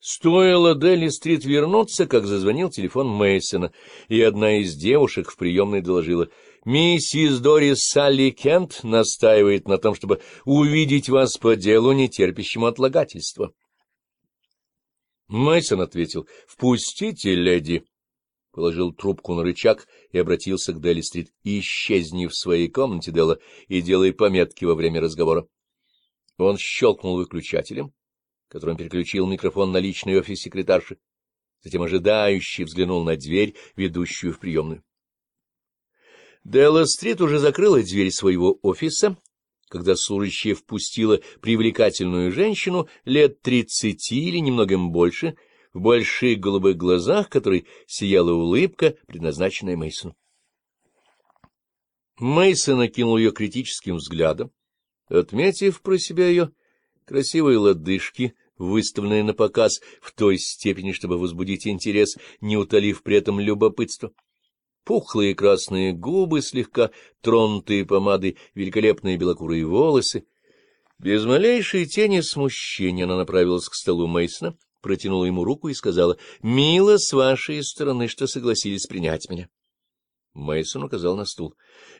Стоило Дели Стрит вернуться, как зазвонил телефон Мейсона, и одна из девушек в приемной доложила. «Миссис Дорис Салли Кент настаивает на том, чтобы увидеть вас по делу, не терпящему отлагательства». Мейсон ответил. «Впустите, леди». Положил трубку на рычаг и обратился к Дели Стрит. «Исчезни в своей комнате, Дела, и делай пометки во время разговора». Он щелкнул выключателем которым переключил микрофон на личный офис секретарши. Затем ожидающий взглянул на дверь, ведущую в приемную. Делла Стрит уже закрыла дверь своего офиса, когда служащая впустила привлекательную женщину лет тридцати или немногим больше, в больших голубых глазах, которой сияла улыбка, предназначенная Мейсону. Мейсон окинул ее критическим взглядом, отметив про себя ее Красивые лодыжки, выставленные на показ в той степени, чтобы возбудить интерес, не утолив при этом любопытство. Пухлые красные губы, слегка тронутые помадой, великолепные белокурые волосы. Без малейшей тени смущения она направилась к столу Мейсона, протянула ему руку и сказала, «Мило с вашей стороны, что согласились принять меня». Мейсон указал на стул.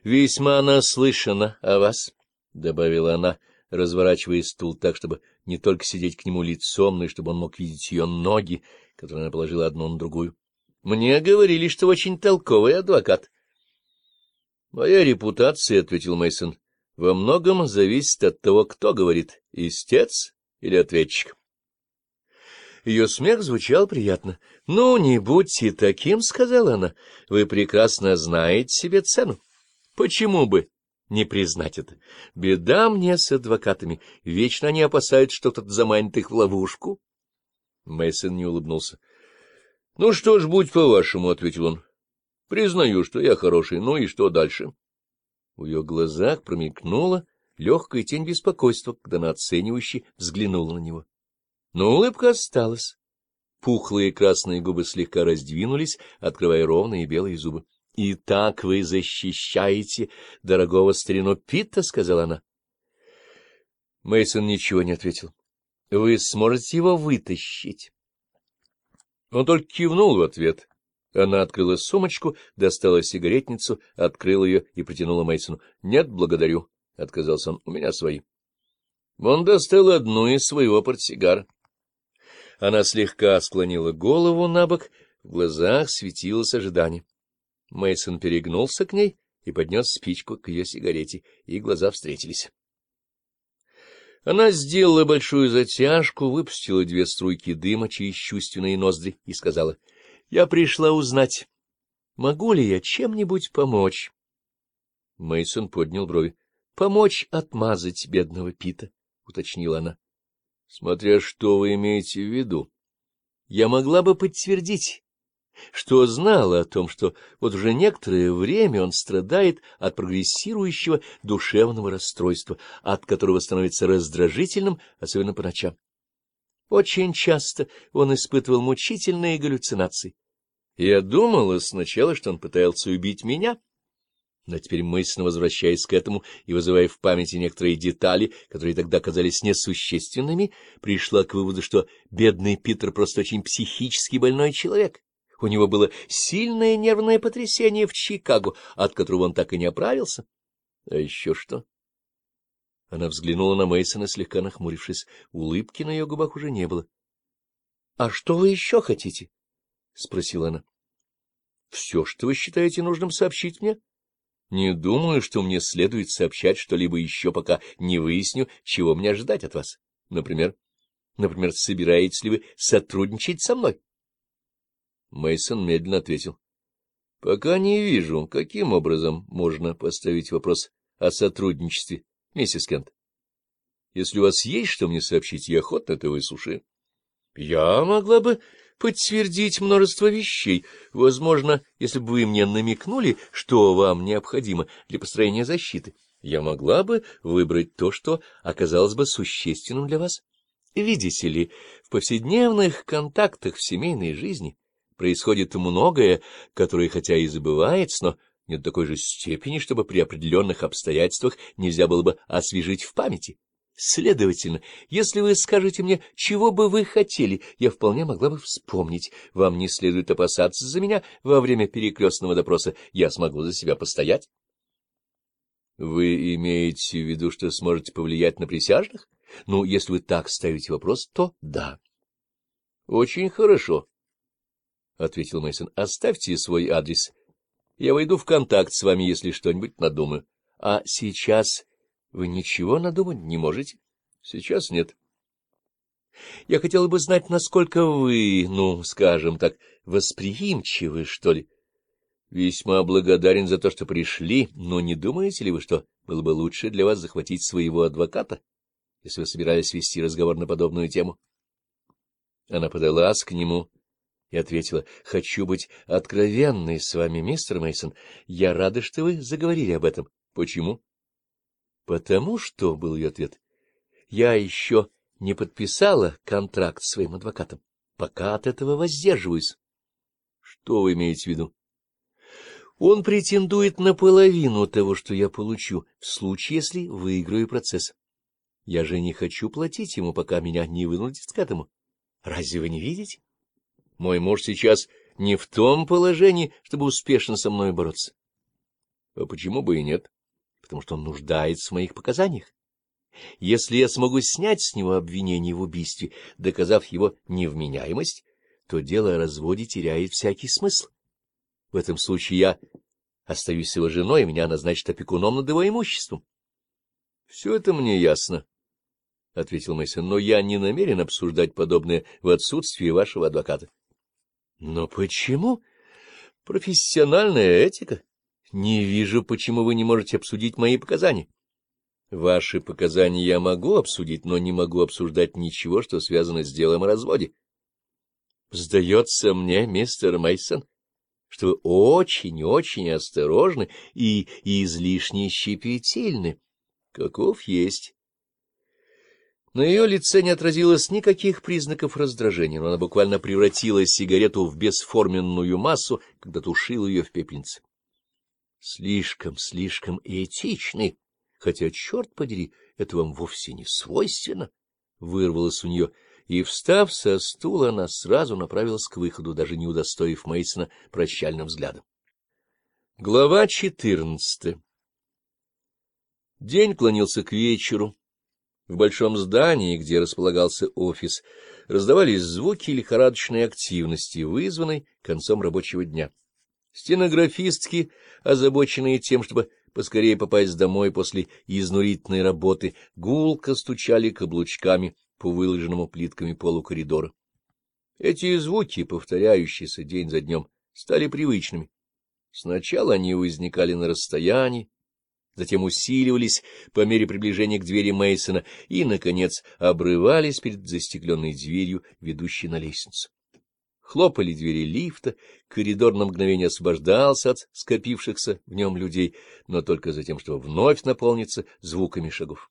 «Весьма наслышана о вас», — добавила она, — разворачивая стул так, чтобы не только сидеть к нему лицом, но и чтобы он мог видеть ее ноги, которые она положила одну на другую. — Мне говорили, что очень толковый адвокат. — Моя репутация, — ответил Мейсон, во многом зависит от того, кто говорит — истец или ответчик. Ее смех звучал приятно. — Ну, не будьте таким, — сказала она, — вы прекрасно знаете себе цену. — Почему бы не признать это. Беда мне с адвокатами. Вечно они опасаются, что кто-то заманит их в ловушку. Мейсон не улыбнулся. — Ну что ж, будь по-вашему, — ответил он. — Признаю, что я хороший. Ну и что дальше? В ее глазах промелькнула легкая тень беспокойства, когда она оценивающе взглянула на него. Но улыбка осталась. Пухлые красные губы слегка раздвинулись, открывая ровные белые зубы. И так вы защищаете дорогого старину Питта, — сказала она. Мейсон ничего не ответил. — Вы сможете его вытащить? Он только кивнул в ответ. Она открыла сумочку, достала сигаретницу, открыла ее и протянула Мейсону. Нет, благодарю, — отказался он. — У меня свои. Он достал одну из своего портсигара. Она слегка склонила голову на бок, в глазах светилось ожидание. Мейсон перегнулся к ней и поднес спичку к ее сигарете, и глаза встретились. Она сделала большую затяжку, выпустила две струйки дыма через чувственные ноздри и сказала, — Я пришла узнать, могу ли я чем-нибудь помочь? Мейсон поднял брови. — Помочь отмазать бедного Пита, — уточнила она. — Смотря что вы имеете в виду. — Я могла бы подтвердить что знала о том, что вот уже некоторое время он страдает от прогрессирующего душевного расстройства, от которого становится раздражительным, особенно по ночам. Очень часто он испытывал мучительные галлюцинации. Я думала сначала, что он пытался убить меня, но теперь мысленно возвращаясь к этому и вызывая в памяти некоторые детали, которые тогда казались несущественными, пришла к выводу, что бедный Питер просто очень психически больной человек у него было сильное нервное потрясение в Чикаго, от которого он так и не оправился. А еще что? Она взглянула на Мейсона, слегка нахмурившись. Улыбки на ее губах уже не было. — А что вы еще хотите? — спросила она. — Все, что вы считаете нужным сообщить мне. Не думаю, что мне следует сообщать что-либо еще, пока не выясню, чего мне ожидать от вас. Например, например, собираетесь ли вы сотрудничать со мной? — Мейсон медленно ответил. — Пока не вижу, каким образом можно поставить вопрос о сотрудничестве, миссис Кент. Если у вас есть что мне сообщить, я охотно это выслушаю. — Я могла бы подтвердить множество вещей. Возможно, если бы вы мне намекнули, что вам необходимо для построения защиты, я могла бы выбрать то, что оказалось бы существенным для вас. Видите ли, в повседневных контактах в семейной жизни происходит многое, которое хотя и забывается, но не до такой же степени, чтобы при определенных обстоятельствах нельзя было бы освежить в памяти. Следовательно, если вы скажете мне, чего бы вы хотели, я вполне могла бы вспомнить. Вам не следует опасаться за меня во время перекрестного допроса. Я смогу за себя постоять. Вы имеете в виду, что сможете повлиять на присяжных? Ну, если вы так ставите вопрос, то да. Очень хорошо. — ответил Мейсон. Оставьте свой адрес. Я войду в контакт с вами, если что-нибудь надумаю. — А сейчас вы ничего надумать не можете? — Сейчас нет. — Я хотел бы знать, насколько вы, ну, скажем так, восприимчивы, что ли. — Весьма благодарен за то, что пришли, но не думаете ли вы, что было бы лучше для вас захватить своего адвоката, если вы собирались вести разговор на подобную тему? Она подалась к нему и ответила, — Хочу быть откровенной с вами, мистер Мейсон. Я рада, что вы заговорили об этом. — Почему? — Потому что, — был ее ответ, — я еще не подписала контракт с своим адвокатом. Пока от этого воздерживаюсь. — Что вы имеете в виду? — Он претендует на половину того, что я получу, в случае, если выиграю процесс. Я же не хочу платить ему, пока меня не вынудят к этому. Разве вы не видите? Мой муж сейчас не в том положении, чтобы успешно со мной бороться. А почему бы и нет? Потому что он нуждается в моих показаниях. Если я смогу снять с него обвинение в убийстве, доказав его невменяемость, то дело о разводе теряет всякий смысл. В этом случае я остаюсь его женой, и меня назначат опекуном над его имуществом. — Все это мне ясно, — ответил Мэйсон, — но я не намерен обсуждать подобное в отсутствии вашего адвоката. Но почему? Профессиональная этика. Не вижу, почему вы не можете обсудить мои показания. Ваши показания я могу обсудить, но не могу обсуждать ничего, что связано с делом о разводе. Сдается мне, мистер Мейсон, что вы очень-очень осторожны и, и излишне щепетильны. Каков есть. На ее лице не отразилось никаких признаков раздражения, но она буквально превратила сигарету в бесформенную массу, когда тушила ее в пепельнице. Слишком, слишком этичный, хотя, черт подери, это вам вовсе не свойственно, — вырвалось у нее, и, встав со стула, она сразу направилась к выходу, даже не удостоив Мейсона прощальным взглядом. Глава четырнадцатая День клонился к вечеру. В большом здании, где располагался офис, раздавались звуки лихорадочной активности, вызванной концом рабочего дня. Стенографистки, озабоченные тем, чтобы поскорее попасть домой после изнурительной работы, гулко стучали каблучками по выложенному плитками полу коридора. Эти звуки, повторяющиеся день за днем, стали привычными. Сначала они возникали на расстоянии, затем усиливались по мере приближения к двери Мейсона и, наконец, обрывались перед застекленной дверью, ведущей на лестницу. Хлопали двери лифта, коридор на мгновение освобождался от скопившихся в нем людей, но только затем, чтобы вновь наполниться звуками шагов.